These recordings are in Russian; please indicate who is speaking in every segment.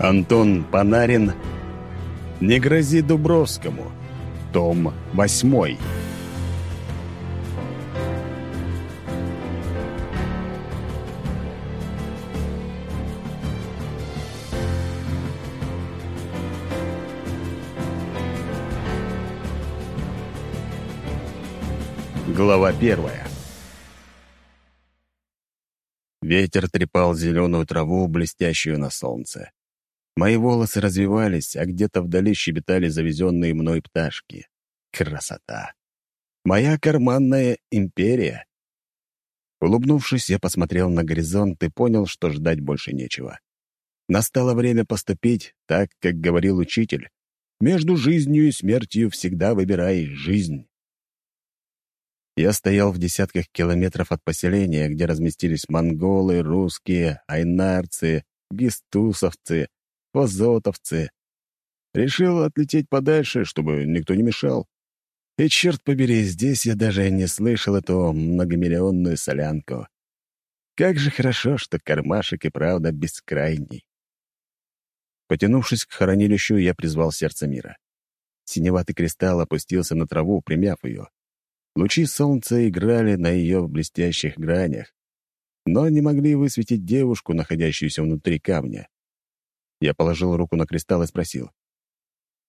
Speaker 1: Антон Панарин «Не грози Дубровскому» Том 8 Глава первая Ветер трепал зеленую траву, блестящую на солнце. Мои волосы развивались, а где-то вдали щебетали завезенные мной пташки. Красота! Моя карманная империя! Улыбнувшись, я посмотрел на горизонт и понял, что ждать больше нечего. Настало время поступить так, как говорил учитель. Между жизнью и смертью всегда выбирай жизнь. Я стоял в десятках километров от поселения, где разместились монголы, русские, айнарцы, гистусовцы, позотовцы. Решил отлететь подальше, чтобы никто не мешал. И, черт побери, здесь я даже не слышал эту многомиллионную солянку. Как же хорошо, что кармашек и правда бескрайний. Потянувшись к хранилищу, я призвал сердце мира. Синеватый кристалл опустился на траву, примяв ее. Лучи солнца играли на ее блестящих гранях, но не могли высветить девушку, находящуюся внутри камня. Я положил руку на кристалл и спросил.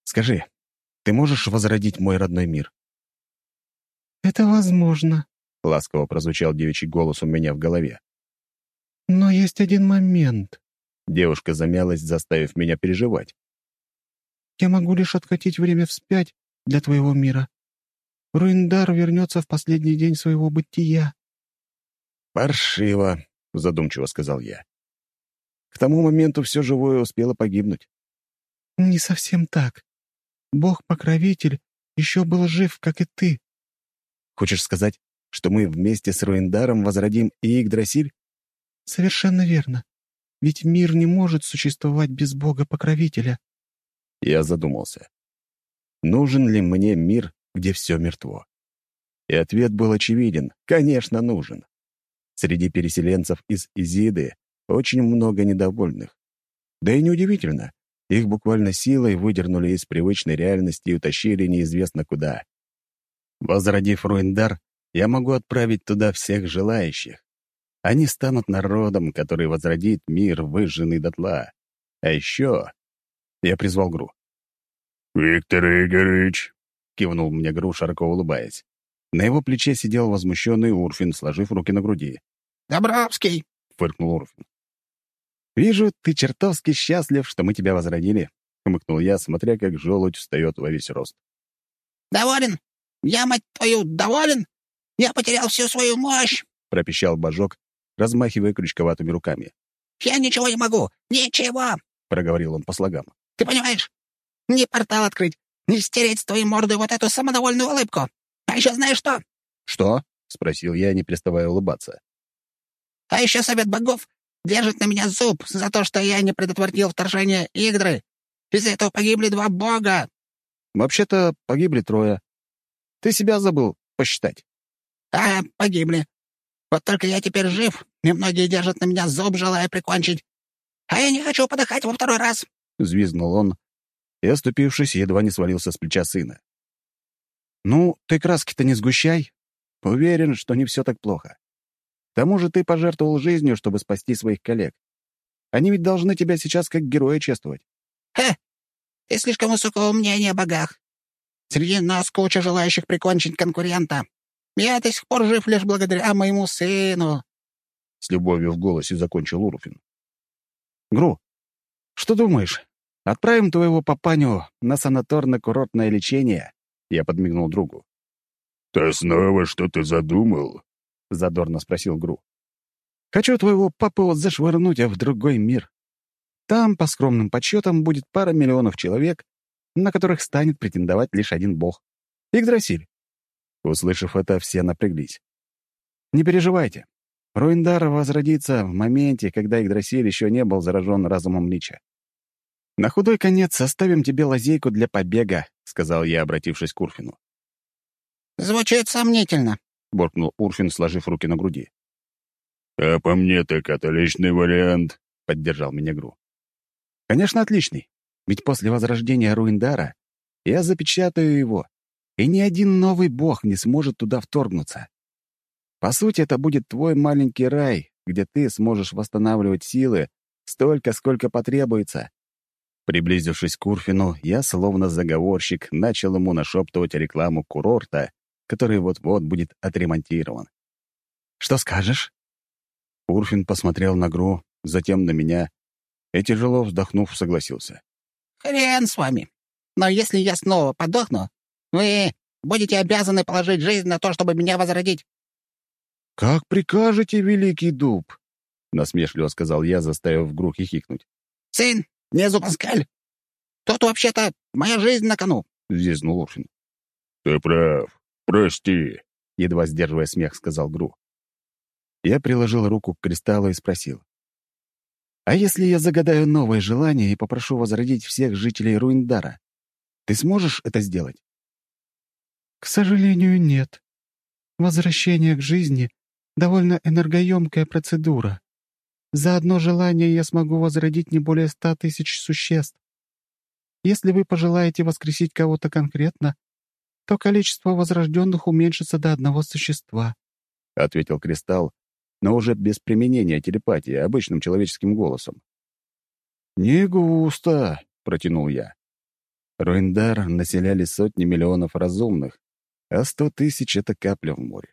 Speaker 1: «Скажи, ты можешь возродить мой родной мир?»
Speaker 2: «Это возможно», —
Speaker 1: ласково прозвучал девичий голос у меня в голове.
Speaker 2: «Но есть один момент».
Speaker 1: Девушка замялась, заставив меня переживать.
Speaker 2: «Я могу лишь откатить время вспять для твоего мира. Руиндар вернется в последний день своего бытия».
Speaker 1: «Паршиво», — задумчиво сказал я. «К тому моменту все живое успело погибнуть».
Speaker 2: «Не совсем так. Бог-покровитель еще был жив, как и ты».
Speaker 1: «Хочешь сказать, что мы вместе с Руиндаром возродим и Игдрасиль?»
Speaker 2: «Совершенно верно. Ведь мир не может существовать без Бога-покровителя».
Speaker 1: Я задумался. Нужен ли мне мир, где все мертво? И ответ был очевиден. Конечно, нужен. Среди переселенцев из Изиды очень много недовольных. Да и неудивительно. Их буквально силой выдернули из привычной реальности и утащили неизвестно куда. Возродив Руиндар, я могу отправить туда всех желающих. Они станут народом, который возродит мир, выжженный дотла. А еще... Я призвал Гру.
Speaker 3: «Виктор Игоревич,
Speaker 1: кивнул мне Гру, широко улыбаясь. На его плече сидел возмущенный Урфин, сложив руки на груди.
Speaker 4: «Добровский!»
Speaker 1: — фыркнул Урфин. «Вижу, ты чертовски счастлив, что мы тебя возродили», — хмыкнул я, смотря, как желудь встает во весь рост.
Speaker 4: «Доволен? Я, мать твою, доволен? Я потерял всю свою мощь!»
Speaker 1: — пропищал Божок, размахивая крючковатыми руками.
Speaker 4: «Я ничего не могу! Ничего!»
Speaker 1: — проговорил он по слогам.
Speaker 4: «Ты понимаешь? Не портал открыть, не стереть с твоей морды вот эту самодовольную улыбку. А еще знаешь что?»
Speaker 1: «Что?» — спросил я, не переставая улыбаться.
Speaker 4: «А еще совет богов держит на меня зуб за то, что я не предотвратил вторжение Игдры. Из-за этого погибли два бога».
Speaker 1: «Вообще-то погибли трое. Ты себя забыл посчитать».
Speaker 4: «А, погибли. Вот только я теперь жив, и многие держат на меня зуб, желая прикончить. А я не хочу подыхать во второй раз», —
Speaker 1: взвизгнул он, и, оступившись, едва не свалился с плеча сына. «Ну, ты краски-то не сгущай. Уверен, что не все так плохо. К тому же ты пожертвовал жизнью, чтобы спасти своих коллег. Они ведь должны тебя сейчас как героя чествовать».
Speaker 4: «Хе! Ты слишком высокого мнения о богах. Среди нас куча желающих прикончить конкурента. Я до сих пор жив лишь благодаря моему сыну».
Speaker 1: С любовью в голосе закончил Урфин. «Гру, что думаешь? Отправим твоего папаню на санаторно-курортное лечение?» Я подмигнул другу.
Speaker 3: «Ты снова что-то задумал?»
Speaker 1: — задорно спросил Гру. «Хочу твоего папу зашвырнуть в другой мир. Там, по скромным подсчетам, будет пара миллионов человек, на которых станет претендовать лишь один бог. Игдрасиль». Услышав это, все напряглись. «Не переживайте. Руиндар возродится в моменте, когда Игдрасиль еще не был заражен разумом Лича. «На худой конец оставим тебе лазейку для побега», — сказал я, обратившись к Урфину.
Speaker 4: «Звучит сомнительно», —
Speaker 1: буркнул Урфин, сложив руки на груди.
Speaker 3: «А по мне так отличный вариант», —
Speaker 1: поддержал меня Гру. Конечно, отличный. Ведь после возрождения Руиндара я запечатаю его, и ни один новый бог не сможет туда вторгнуться. По сути, это будет твой маленький рай, где ты сможешь восстанавливать силы столько, сколько потребуется. Приблизившись к Урфину, я, словно заговорщик, начал ему нашептывать рекламу курорта, который вот-вот будет отремонтирован. «Что скажешь?» Урфин посмотрел на Гру, затем на меня и, тяжело вздохнув, согласился.
Speaker 4: «Хрен с вами. Но если я снова подохну, вы будете обязаны положить жизнь на то, чтобы меня возродить».
Speaker 1: «Как прикажете, великий дуб?» — насмешливо сказал я, заставив Гру хихикнуть.
Speaker 4: «Сын, Незу Паскаль, тут вообще-то моя жизнь на кону», —
Speaker 1: взвизгнул Урфин.
Speaker 3: «Ты прав. Прости», —
Speaker 1: едва сдерживая смех, сказал Гру. Я приложил руку к кристаллу и спросил. «А если я загадаю новое желание и попрошу возродить всех жителей Руиндара, ты сможешь это сделать?»
Speaker 2: «К сожалению, нет. Возвращение к жизни — довольно энергоемкая процедура. За одно желание я смогу возродить не более ста тысяч существ. Если вы пожелаете воскресить кого-то конкретно, то количество возрожденных уменьшится до одного существа», —
Speaker 1: ответил Кристалл, но уже без применения телепатии, обычным человеческим голосом. «Не густо», — протянул я. Руиндар населяли сотни миллионов разумных, а сто тысяч — это капля в море.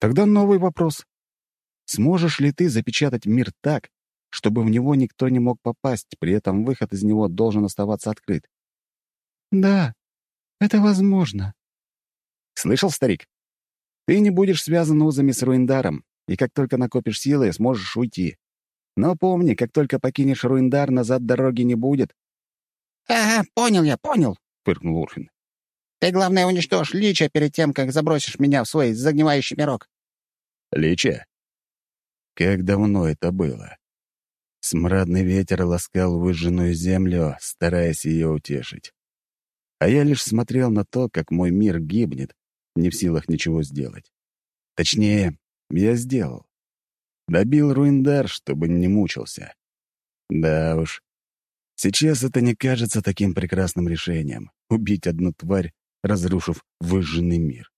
Speaker 1: Тогда новый вопрос. Сможешь ли ты запечатать мир так, чтобы в него никто не мог попасть, при этом выход из него должен оставаться открыт?
Speaker 2: Да, это возможно.
Speaker 1: Слышал, старик? Ты не будешь связан узами с Руиндаром, и как только накопишь силы, сможешь уйти. Но помни, как только покинешь Руиндар, назад дороги не будет.
Speaker 4: «Ага, понял я, понял», —
Speaker 1: фыркнул Урфин.
Speaker 4: «Ты, главное, уничтожь Лича перед тем, как забросишь меня в свой загнивающий мирок».
Speaker 1: «Лича? Как давно это было?» Смрадный ветер ласкал выжженную землю, стараясь ее утешить. А я лишь смотрел на то, как мой мир гибнет, не в силах ничего сделать. Точнее, я сделал. Добил Руиндар, чтобы не мучился. Да уж, сейчас это не кажется таким прекрасным решением — убить одну тварь, разрушив выжженный мир.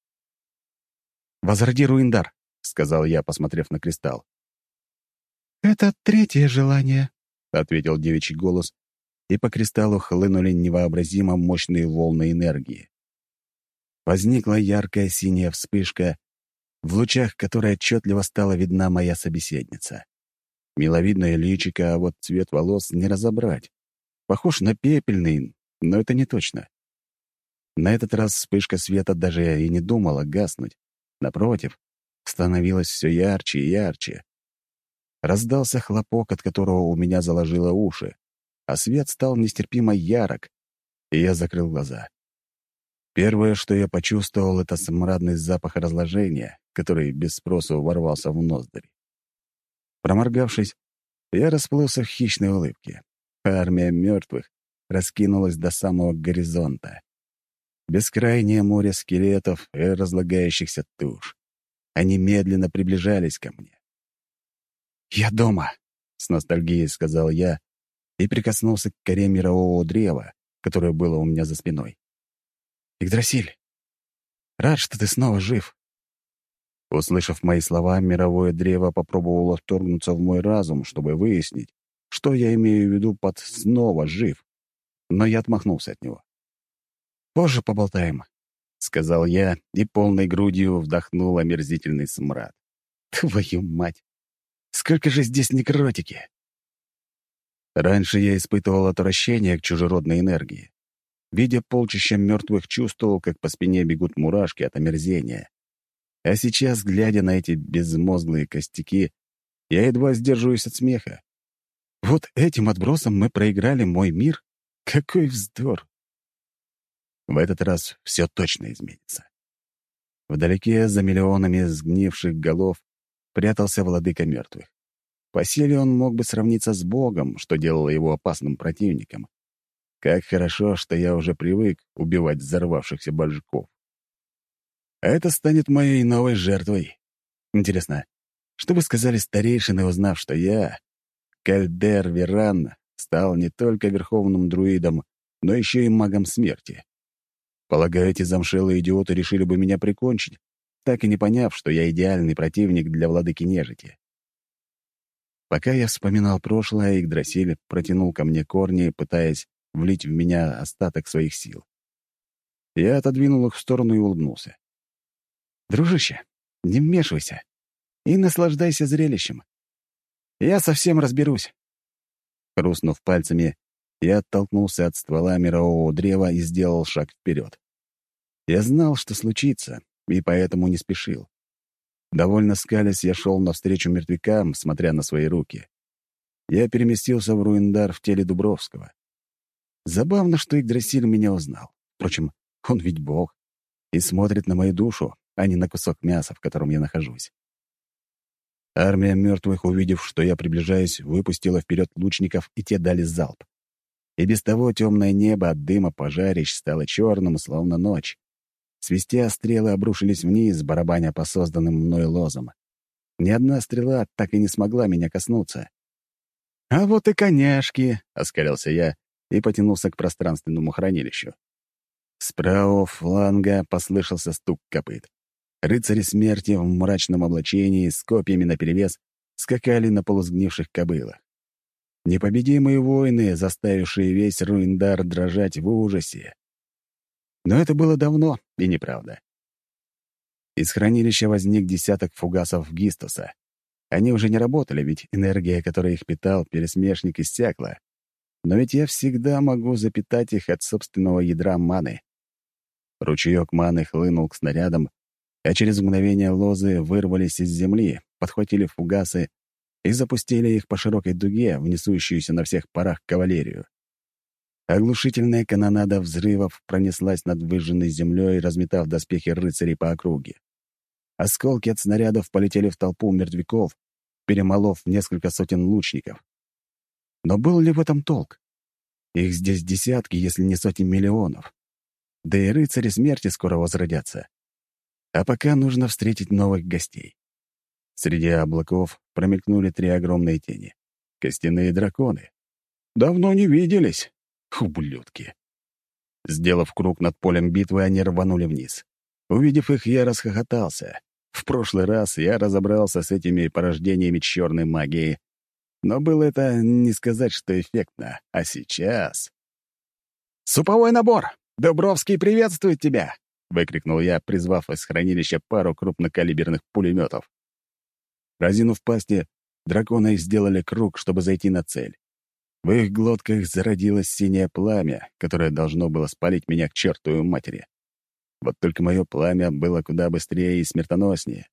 Speaker 1: «Возроди Руиндар», — сказал я, посмотрев на кристалл.
Speaker 2: «Это третье желание», —
Speaker 1: ответил девичий голос, и по кристаллу хлынули невообразимо мощные волны энергии. Возникла яркая синяя вспышка, в лучах которой отчетливо стала видна моя собеседница. Миловидное личико, а вот цвет волос не разобрать. Похож на пепельный, но это не точно. На этот раз вспышка света даже и не думала гаснуть. Напротив, становилось все ярче и ярче. Раздался хлопок, от которого у меня заложило уши, а свет стал нестерпимо ярок, и я закрыл глаза. Первое, что я почувствовал, — это смрадный запах разложения, который без спросу ворвался в ноздри. Проморгавшись, я расплылся в хищной улыбке. Армия мертвых раскинулась до самого горизонта. Бескрайнее море скелетов и разлагающихся туш. Они медленно приближались ко мне. «Я дома», — с ностальгией сказал я и прикоснулся к коре мирового древа, которое было у меня за спиной. «Игдрасиль, рад, что ты снова жив». Услышав мои слова, мировое древо попробовало вторгнуться в мой разум, чтобы выяснить, что я имею в виду под «снова жив». Но я отмахнулся от него. «Позже поболтаем», — сказал я и полной грудью вдохнул омерзительный смрад. «Твою мать! Сколько же здесь некротики!» Раньше я испытывал отвращение к чужеродной энергии. Видя полчища мертвых, чувствовал, как по спине бегут мурашки от омерзения. А сейчас, глядя на эти безмозглые костяки, я едва сдерживаюсь от смеха. Вот этим отбросом мы проиграли мой мир? Какой вздор! В этот раз все точно изменится. Вдалеке, за миллионами сгнивших голов, прятался владыка мертвых. По силе он мог бы сравниться с Богом, что делало его опасным противником. Как хорошо, что я уже привык убивать взорвавшихся. А это станет моей новой жертвой. Интересно, что бы сказали старейшины, узнав, что я, Кальдер Веран, стал не только верховным друидом, но еще и магом смерти. Полагаю, эти замшелые идиоты решили бы меня прикончить, так и не поняв, что я идеальный противник для владыки нежити. Пока я вспоминал прошлое, Игдрасиль протянул ко мне корни, пытаясь влить в меня остаток своих сил. Я отодвинул их в сторону и улыбнулся. «Дружище, не вмешивайся и наслаждайся зрелищем. Я совсем разберусь». Хрустнув пальцами, я оттолкнулся от ствола мирового древа и сделал шаг вперед. Я знал, что случится, и поэтому не спешил. Довольно скалясь, я шел навстречу мертвякам, смотря на свои руки. Я переместился в Руиндар в теле Дубровского. Забавно, что Игдрасиль меня узнал. Впрочем, он ведь бог и смотрит на мою душу, а не на кусок мяса, в котором я нахожусь. Армия мертвых, увидев, что я приближаюсь, выпустила вперед лучников, и те дали залп. И без того темное небо от дыма пожарищ стало черным, словно ночь. Свистя, стрелы обрушились вниз, барабаня по созданным мной лозам. Ни одна стрела так и не смогла меня коснуться. «А вот и коняшки!» — оскалился я и потянулся к пространственному хранилищу. С правого фланга послышался стук копыт. Рыцари смерти в мрачном облачении с копьями наперевес скакали на полусгнивших кобылах. Непобедимые воины, заставившие весь Руиндар дрожать в ужасе. Но это было давно и неправда. Из хранилища возник десяток фугасов Гистоса. Они уже не работали, ведь энергия, которая их питал, пересмешник иссякла. Но ведь я всегда могу запитать их от собственного ядра маны. Ручеек маны хлынул к снарядам, а через мгновение лозы вырвались из земли, подхватили фугасы и запустили их по широкой дуге, внесущуюся на всех парах кавалерию. Оглушительная канонада взрывов пронеслась над выжженной землей, разметав доспехи рыцарей по округе. Осколки от снарядов полетели в толпу мертвяков, перемолов несколько сотен лучников. Но был ли в этом толк? Их здесь десятки, если не сотни миллионов. Да и рыцари смерти скоро возродятся. А пока нужно встретить новых гостей. Среди облаков промелькнули три огромные тени. Костяные драконы. Давно не виделись. Ублюдки. Сделав круг над полем битвы, они рванули вниз. Увидев их, я расхохотался. В прошлый раз я разобрался с этими порождениями черной магии. Но было это не сказать, что эффектно. А сейчас... «Суповой набор! Дубровский приветствует тебя!» — выкрикнул я, призвав из хранилища пару крупнокалиберных пулеметов. Разинув пасти, драконы сделали круг, чтобы зайти на цель. В их глотках зародилось синее пламя, которое должно было спалить меня к чертовой матери. Вот только мое пламя было куда быстрее и смертоноснее.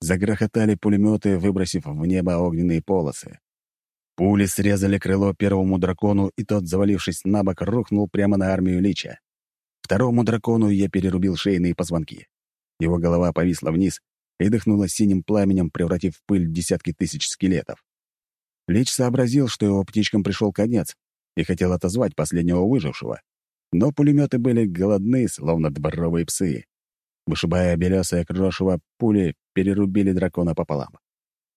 Speaker 1: Загрохотали пулеметы, выбросив в небо огненные полосы. Пули срезали крыло первому дракону, и тот, завалившись на бок, рухнул прямо на армию Лича. Второму дракону я перерубил шейные позвонки. Его голова повисла вниз и дыхнула синим пламенем, превратив в пыль десятки тысяч скелетов. Лич сообразил, что его птичкам пришел конец, и хотел отозвать последнего выжившего. Но пулеметы были голодны, словно дворовые псы. Вышибая белесое крошево, пули перерубили дракона пополам.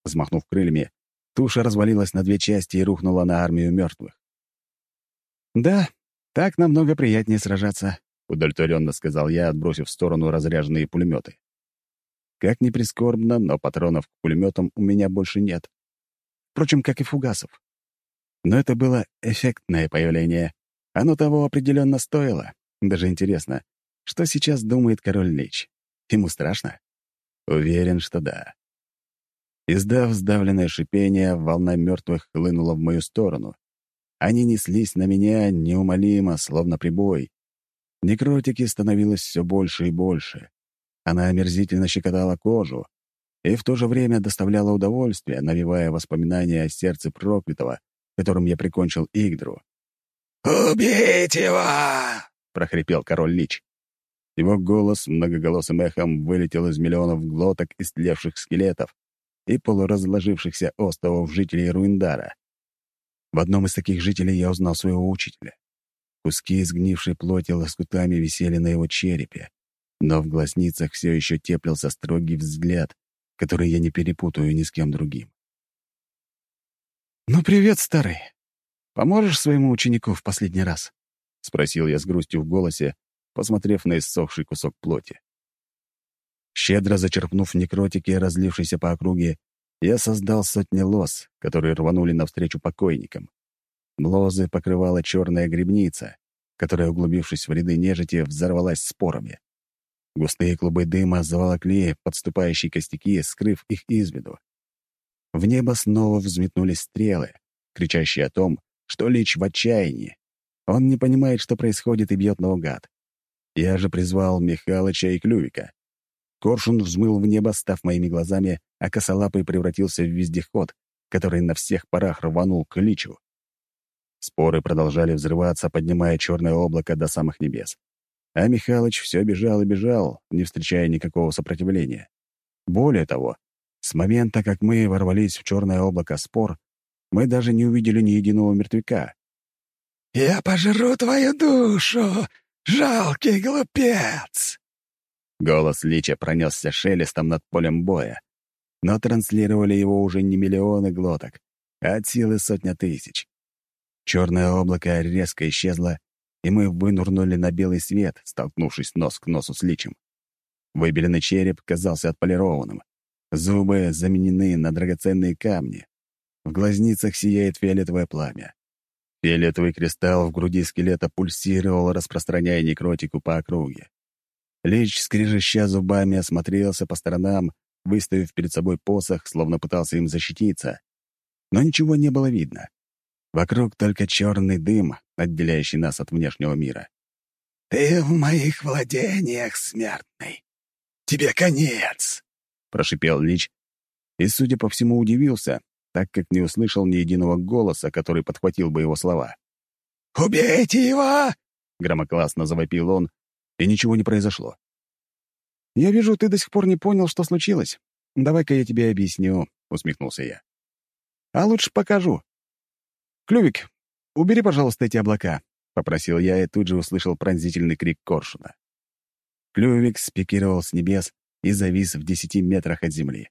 Speaker 1: Взмахнув крыльями, туша развалилась на две части и рухнула на армию мертвых. «Да, так намного приятнее сражаться», — удовлетворенно сказал я, отбросив в сторону разряженные пулеметы. Как ни прискорбно, но патронов к пулеметам у меня больше нет. Впрочем, как и фугасов. Но это было эффектное появление. Оно того определенно стоило. Даже интересно, что сейчас думает король Лич? Ему страшно? Уверен, что да. Издав сдавленное шипение, волна мертвых хлынула в мою сторону. Они неслись на меня неумолимо, словно прибой. Некротики становилось все больше и больше. Она омерзительно щекотала кожу, и в то же время доставляла удовольствие, навевая воспоминания о сердце проклятого, которым я прикончил Игдру.
Speaker 4: «Убить его!» — прохрипел король Лич.
Speaker 1: Его голос многоголосым эхом вылетел из миллионов глоток истлевших скелетов и полуразложившихся островов жителей Руиндара. В одном из таких жителей я узнал своего учителя. Куски изгнившей плоти лоскутами висели на его черепе, но в глазницах все еще теплился строгий взгляд, который я не перепутаю ни с кем другим. «Ну, привет, старый!» Поможешь своему ученику в последний раз?» — спросил я с грустью в голосе, посмотрев на иссохший кусок плоти. Щедро зачерпнув некротики, разлившиеся по округе, я создал сотни лоз, которые рванули навстречу покойникам. Лозы покрывала черная грибница, которая, углубившись в ряды нежити, взорвалась спорами. Густые клубы дыма заволокли подступающие костяки, скрыв их из виду. В небо снова взметнулись стрелы, кричащие о том, что Лич в отчаянии. Он не понимает, что происходит, и бьет наугад. Я же призвал Михалыча и Клювика. Коршун взмыл в небо, став моими глазами, а косолапый превратился в вездеход, который на всех парах рванул к Личу. Споры продолжали взрываться, поднимая черное облако до самых небес. А Михалыч все бежал и бежал, не встречая никакого сопротивления. Более того, с момента, как мы ворвались в черное облако спор, мы даже не увидели ни единого мертвяка.
Speaker 5: «Я пожру твою душу, жалкий глупец!»
Speaker 1: Голос Лича пронесся шелестом над полем боя, но транслировали его уже не миллионы глоток, а от силы сотня тысяч. Черное облако резко исчезло, и мы вынурнули на белый свет, столкнувшись нос к носу с Личем. Выбеленный череп казался отполированным. Зубы заменены на драгоценные камни. В глазницах сияет фиолетовое пламя. Фиолетовый кристалл в груди скелета пульсировал, распространяя некротику по округе. Лич, скрежеща зубами, осмотрелся по сторонам, выставив перед собой посох, словно пытался им защититься. Но ничего не было видно. Вокруг только черный дым, отделяющий нас от внешнего мира.
Speaker 5: «Ты в моих владениях, смертный. Тебе конец!»
Speaker 1: — прошипел Лич, и, судя по всему, удивился, так как не услышал ни единого голоса, который подхватил бы его слова.
Speaker 5: «Убейте его!»
Speaker 1: — громогласно завопил он, и ничего не произошло. «Я вижу, ты до сих пор не понял, что случилось. Давай-ка я тебе объясню», — усмехнулся я. «А лучше покажу. Клювик, убери, пожалуйста, эти облака», — попросил я и тут же услышал пронзительный крик коршуна. Клювик спикировал с небес и завис в десяти метрах от земли.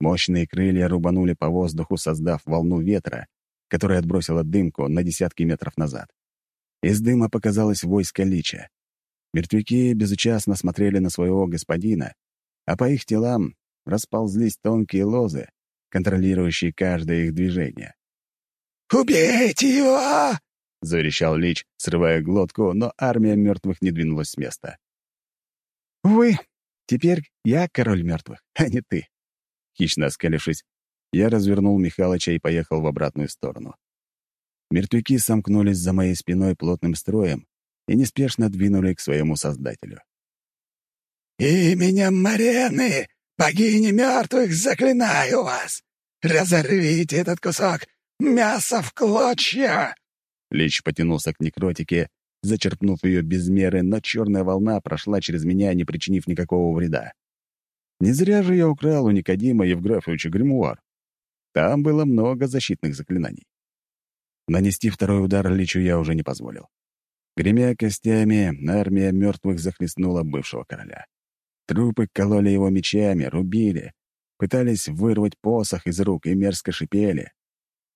Speaker 1: Мощные крылья рубанули по воздуху, создав волну ветра, которая отбросила дымку на десятки метров назад. Из дыма показалось войско лича. Мертвяки безучастно смотрели на своего господина, а по их телам расползлись тонкие лозы, контролирующие каждое их движение.
Speaker 5: «Убейте его!»
Speaker 1: — заверещал Лич, срывая глотку, но армия мертвых не двинулась с места. «Увы, теперь я король мертвых, а не ты», Хищно оскалившись, я развернул Михалыча и поехал в обратную сторону. Мертвяки сомкнулись за моей спиной плотным строем и неспешно двинули к своему создателю.
Speaker 5: «Именем Марены, богини мертвых, заклинаю вас! Разорвите этот кусок мяса в клочья!»
Speaker 1: Лич потянулся к некротике, зачерпнув ее без меры, но черная волна прошла через меня, не причинив никакого вреда. Не зря же я украл у Никодима Евграфовича гримуар. Там было много защитных заклинаний. Нанести второй удар Личу я уже не позволил. Гремя костями, армия мертвых захлестнула бывшего короля. Трупы кололи его мечами, рубили, пытались вырвать посох из рук и мерзко шипели.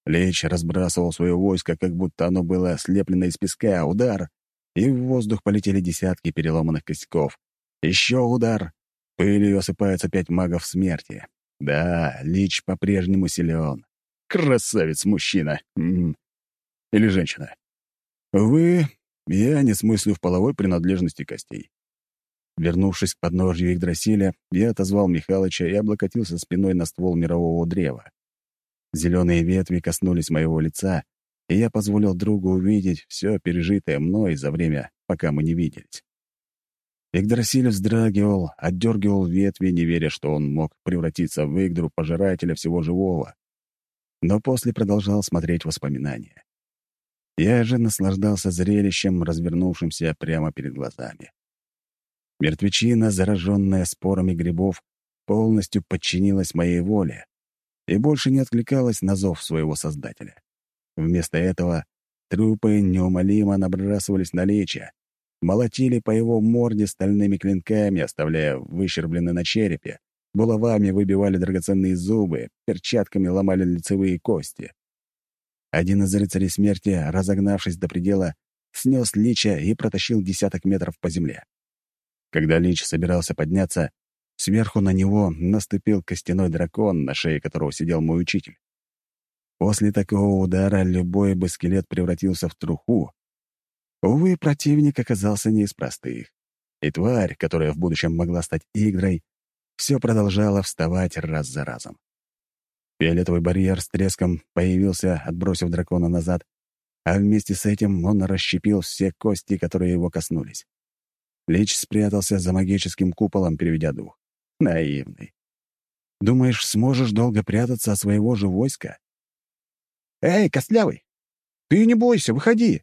Speaker 1: Лич разбрасывал свое войско, как будто оно было слеплено из песка. Удар, и в воздух полетели десятки переломанных костяков. Еще удар, Пылью осыпаются пять магов смерти. Да, Лич по-прежнему силен. Красавец-мужчина. Или женщина. Увы, я не смыслю в половой принадлежности костей. Вернувшись к подножью Игдрасиля, я отозвал Михалыча и облокотился спиной на ствол мирового древа. Зеленые ветви коснулись моего лица, и я позволил другу увидеть все пережитое мной за время, пока мы не виделись. Игдрасиль вздрагивал, отдергивал ветви, не веря, что он мог превратиться в Игдру, пожирателя всего живого. Но после продолжал смотреть воспоминания. Я же наслаждался зрелищем, развернувшимся прямо перед глазами. Мертвечина, зараженная спорами грибов, полностью подчинилась моей воле и больше не откликалась на зов своего создателя. Вместо этого трупы неумолимо набрасывались на лича, молотили по его морде стальными клинками, оставляя выщерблены на черепе, булавами выбивали драгоценные зубы, перчатками ломали лицевые кости. Один из рыцарей смерти, разогнавшись до предела, снес лича и протащил десяток метров по земле. Когда лич собирался подняться, сверху на него наступил костяной дракон, на шее которого сидел мой учитель. После такого удара любой бы скелет превратился в труху. Увы, противник оказался не из простых. И тварь, которая в будущем могла стать Игрой, все продолжала вставать раз за разом. Фиолетовый барьер с треском появился, отбросив дракона назад, а вместе с этим он расщепил все кости, которые его коснулись. Лич спрятался за магическим куполом, переведя дух. Наивный. Думаешь, сможешь долго прятаться от своего же войска? «Эй, Костлявый! Ты не бойся, выходи!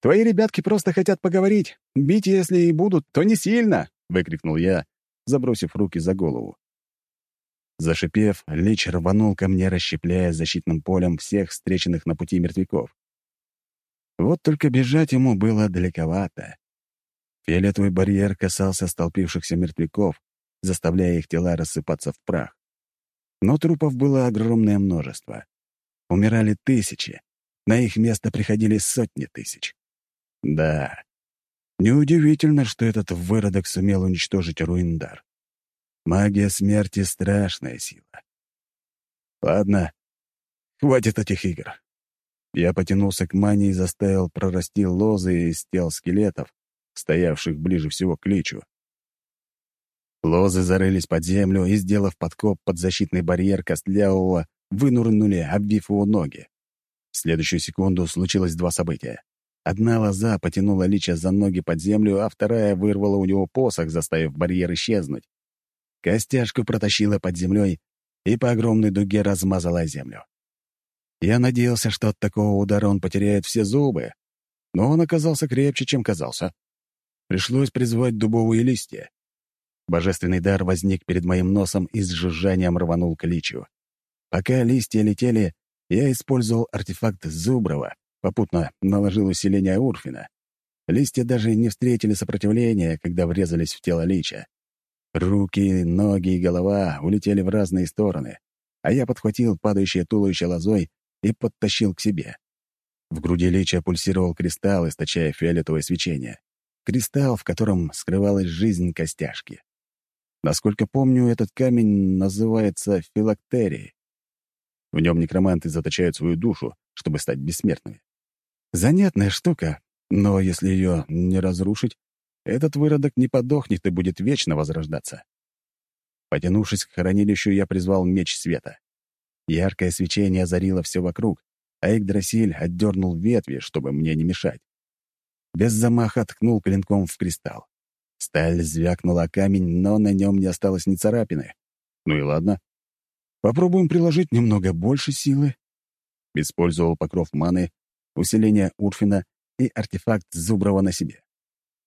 Speaker 1: Твои ребятки просто хотят поговорить. Бить, если и будут, то не сильно!» — выкрикнул я, забросив руки за голову. Зашипев, Лич рванул ко мне, расщепляя защитным полем всех встреченных на пути мертвяков. Вот только бежать ему было далековато. Фиолетовый барьер касался столпившихся мертвяков, заставляя их тела рассыпаться в прах. Но трупов было огромное множество. Умирали тысячи, на их место приходили сотни тысяч. Да, неудивительно, что этот выродок сумел уничтожить Руиндар. Магия смерти — страшная сила. Ладно, хватит этих игр. Я потянулся к мане и заставил прорасти лозы из тел скелетов, стоявших ближе всего к личу. Лозы зарылись под землю и, сделав подкоп под защитный барьер костлявого, вынурнули, обвив его ноги. В следующую секунду случилось два события. Одна лоза потянула Лича за ноги под землю, а вторая вырвала у него посох, заставив барьер исчезнуть. Костяшку протащила под землей и по огромной дуге размазала землю. Я надеялся, что от такого удара он потеряет все зубы, но он оказался крепче, чем казался. Пришлось призвать дубовые листья. Божественный дар возник перед моим носом и с жужжанием рванул к личу. Пока листья летели, я использовал артефакт Зуброва, попутно наложил усиление Урфина. Листья даже не встретили сопротивления, когда врезались в тело лича. Руки, ноги и голова улетели в разные стороны, а я подхватил падающее туловище лозой и подтащил к себе. В груди лича пульсировал кристалл, источая фиолетовое свечение. Кристалл, в котором скрывалась жизнь костяшки. Насколько помню, этот камень называется филактерией. В нем некроманты заточают свою душу, чтобы стать бессмертными. Занятная штука, но если ее не разрушить, этот выродок не подохнет и будет вечно возрождаться. Потянувшись к хранилищу, я призвал меч света. Яркое свечение озарило все вокруг, а Игдрасиль отдернул ветви, чтобы мне не мешать. Без замаха ткнул клинком в кристалл. Сталь звякнула камень, но на нем не осталось ни царапины. Ну и ладно. Попробуем приложить немного больше силы. Использовал покров маны, усиление Урфина и артефакт Зуброва на себе.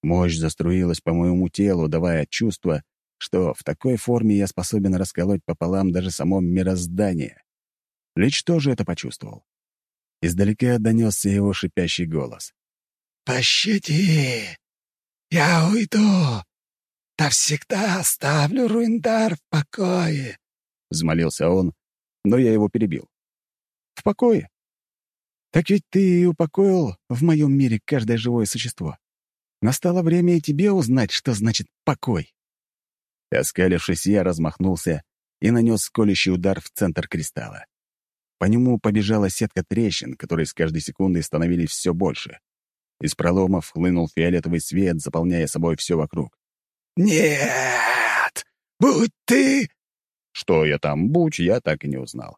Speaker 1: Мощь заструилась по моему телу, давая чувство, что в такой форме я способен расколоть пополам даже само мироздание. Лич тоже это почувствовал. Издалека донесся его шипящий голос.
Speaker 5: «Пощади! Я уйду! Навсегда оставлю Руиндар в покое!» — взмолился он, но я его перебил.
Speaker 2: «В покое? Так ведь ты и упокоил в моем мире каждое живое существо. Настало время и тебе узнать, что значит покой».
Speaker 1: Оскалившись, я размахнулся и нанес колющий удар в центр кристалла. По нему побежала сетка трещин, которые с каждой секундой становились все больше. Из проломов хлынул фиолетовый свет, заполняя собой все вокруг.
Speaker 5: «Нет! Будь ты...»
Speaker 1: Что я там будь, я так и не узнал.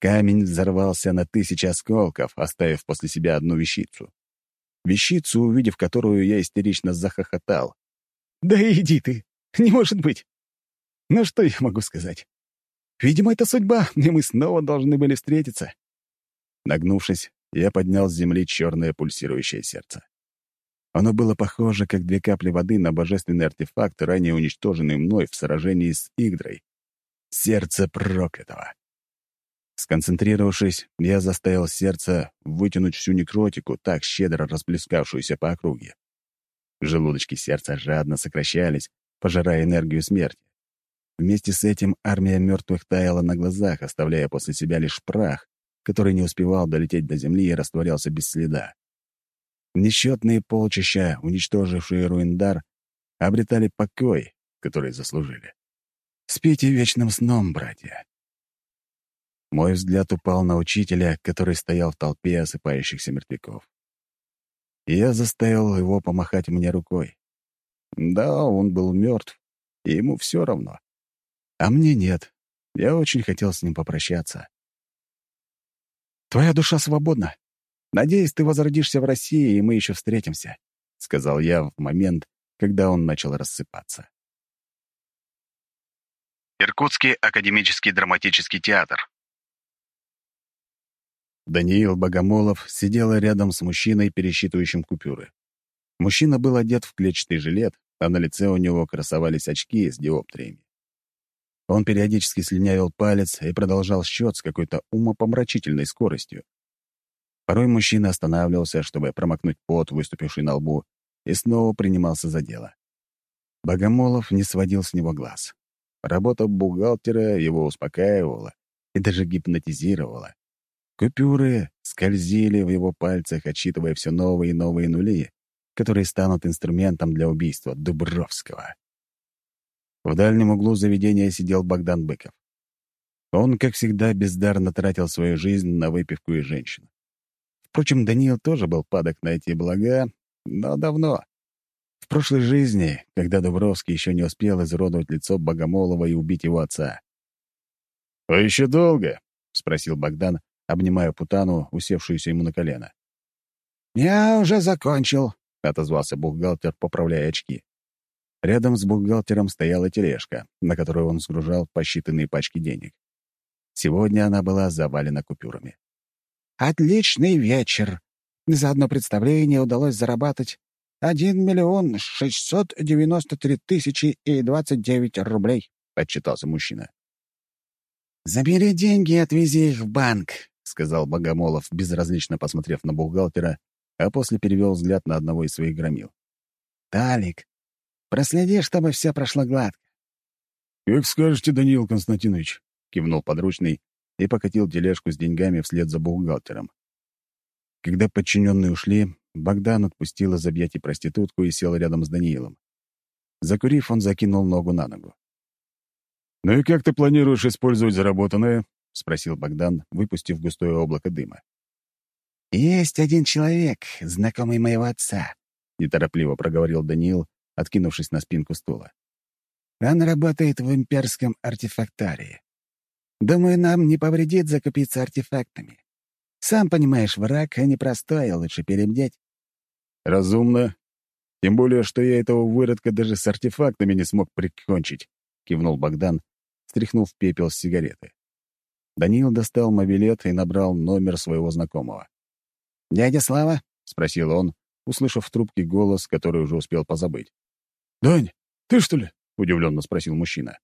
Speaker 1: Камень взорвался на тысячи осколков, оставив после себя одну вещицу вещицу, увидев которую я истерично захохотал.
Speaker 2: «Да иди ты! Не может быть! Ну что я могу сказать? Видимо, это судьба, и мы снова должны были встретиться».
Speaker 1: Нагнувшись, я поднял с земли черное пульсирующее сердце. Оно было похоже, как две капли воды на божественный артефакт, ранее уничтоженный мной в сражении с Игдрой. Сердце проклятого. Сконцентрировавшись, я заставил сердце вытянуть всю некротику, так щедро расплескавшуюся по округе. Желудочки сердца жадно сокращались, пожирая энергию смерти. Вместе с этим армия мертвых таяла на глазах, оставляя после себя лишь прах, который не успевал долететь до земли и растворялся без следа. Несчетные полчища, уничтожившие Руиндар, обретали покой, который заслужили. Спите вечным сном, братья. Мой взгляд упал на учителя, который стоял в толпе осыпающихся мертвяков. Я заставил его помахать мне рукой. Да, он был мертв, и ему все равно. А мне нет. Я очень хотел с ним попрощаться. «Твоя душа свободна. Надеюсь, ты возродишься в России, и мы еще встретимся», — сказал я в момент, когда он начал рассыпаться. Иркутский академический драматический театр. Даниил Богомолов сидел рядом с мужчиной, пересчитывающим купюры. Мужчина был одет в клетчатый жилет, а на лице у него красовались очки с диоптриями. Он периодически слюнявил палец и продолжал счет с какой-то умопомрачительной скоростью. Порой мужчина останавливался, чтобы промокнуть пот, выступивший на лбу, и снова принимался за дело. Богомолов не сводил с него глаз. Работа бухгалтера его успокаивала и даже гипнотизировала. Купюры скользили в его пальцах, отсчитывая все новые и новые нули, которые станут инструментом для убийства Дубровского. В дальнем углу заведения сидел Богдан Быков. Он, как всегда, бездарно тратил свою жизнь на выпивку и женщин. Впрочем, Даниил тоже был падок на эти блага, но давно. В прошлой жизни, когда Дубровский еще не успел изуродовать лицо Богомолова и убить его отца. «А еще долго?» — спросил Богдан, обнимая Путану, усевшуюся ему на колено.
Speaker 4: «Я уже закончил», — отозвался бухгалтер, поправляя очки.
Speaker 1: Рядом с бухгалтером стояла тележка, на которую он сгружал посчитанные пачки денег. Сегодня она была завалена купюрами.
Speaker 4: «Отличный вечер. За одно представление удалось заработать один миллион шестьсот девяносто три тысячи и двадцать девять рублей», — отчитался мужчина.
Speaker 2: «Забери деньги и отвези их в банк», — сказал Богомолов, безразлично посмотрев на бухгалтера, а после перевел взгляд на одного из своих громил. «Талик, Проследи, чтобы все прошло гладко.
Speaker 3: «Как скажете, Даниил Константинович», — кивнул подручный
Speaker 1: и покатил тележку с деньгами вслед за бухгалтером. Когда подчиненные ушли, Богдан отпустил из объятий проститутку и сел рядом с Даниилом. Закурив, он закинул ногу на ногу.
Speaker 3: «Ну и как ты планируешь использовать заработанное?»
Speaker 1: — спросил Богдан, выпустив густое облако дыма.
Speaker 2: «Есть один человек, знакомый моего отца», — неторопливо проговорил Даниил, откинувшись на спинку стула. «Он работает в имперском артефактарии. Думаю, нам не повредит закупиться артефактами. Сам понимаешь, враг непростой, а лучше перебдеть».
Speaker 3: «Разумно. Тем более, что я этого выродка даже с артефактами не смог прикончить», — кивнул Богдан, стряхнув пепел с сигареты.
Speaker 1: Даниил достал мобилет и набрал номер своего знакомого.
Speaker 2: «Дядя Слава?»
Speaker 1: — спросил он, услышав в трубке голос, который уже успел позабыть.
Speaker 3: «Дань, ты что ли?» — удивленно спросил мужчина.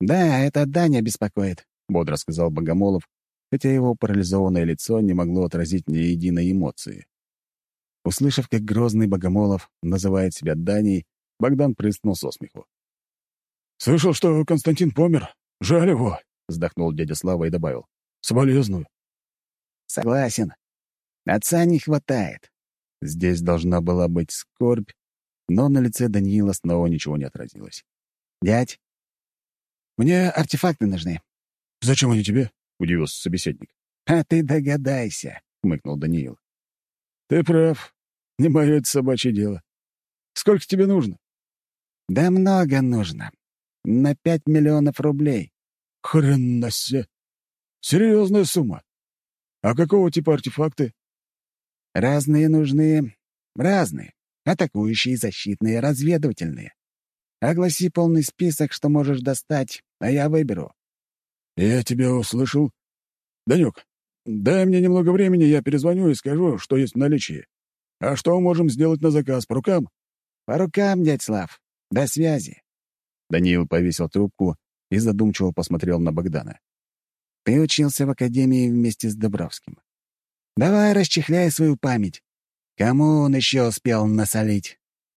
Speaker 2: «Да, это Даня беспокоит», —
Speaker 1: бодро сказал Богомолов, хотя его парализованное лицо не могло отразить ни единой эмоции. Услышав, как грозный Богомолов называет себя Даней, Богдан прыснул со смеху.
Speaker 3: «Слышал, что Константин помер. Жаль его», — вздохнул дядя Слава и добавил. «Соболезную».
Speaker 2: «Согласен. Отца не хватает».
Speaker 1: Здесь должна была быть скорбь но на лице Даниила снова ничего не отразилось.
Speaker 2: «Дядь, мне артефакты нужны».
Speaker 3: «Зачем они тебе?» — удивился собеседник.
Speaker 2: «А ты догадайся», — хмыкнул Даниил.
Speaker 3: «Ты прав. Не мое это собачье дело. Сколько тебе нужно?»
Speaker 2: «Да много нужно. На пять миллионов рублей».
Speaker 3: «Хрен на се! Серьезная сумма. А какого типа артефакты?»
Speaker 2: «Разные нужны. Разные. Атакующие, защитные, разведывательные. Огласи полный список, что можешь достать, а я выберу».
Speaker 3: «Я тебя услышал. Данюк, дай мне немного времени, я перезвоню и скажу, что есть в наличии. А что можем сделать на заказ? По рукам?»
Speaker 2: «По рукам, дядь Слав. До связи».
Speaker 1: Даниил повесил трубку и задумчиво посмотрел на Богдана.
Speaker 2: «Ты учился в академии вместе с Добровским. Давай расчехляй свою память. Кому он еще успел насолить?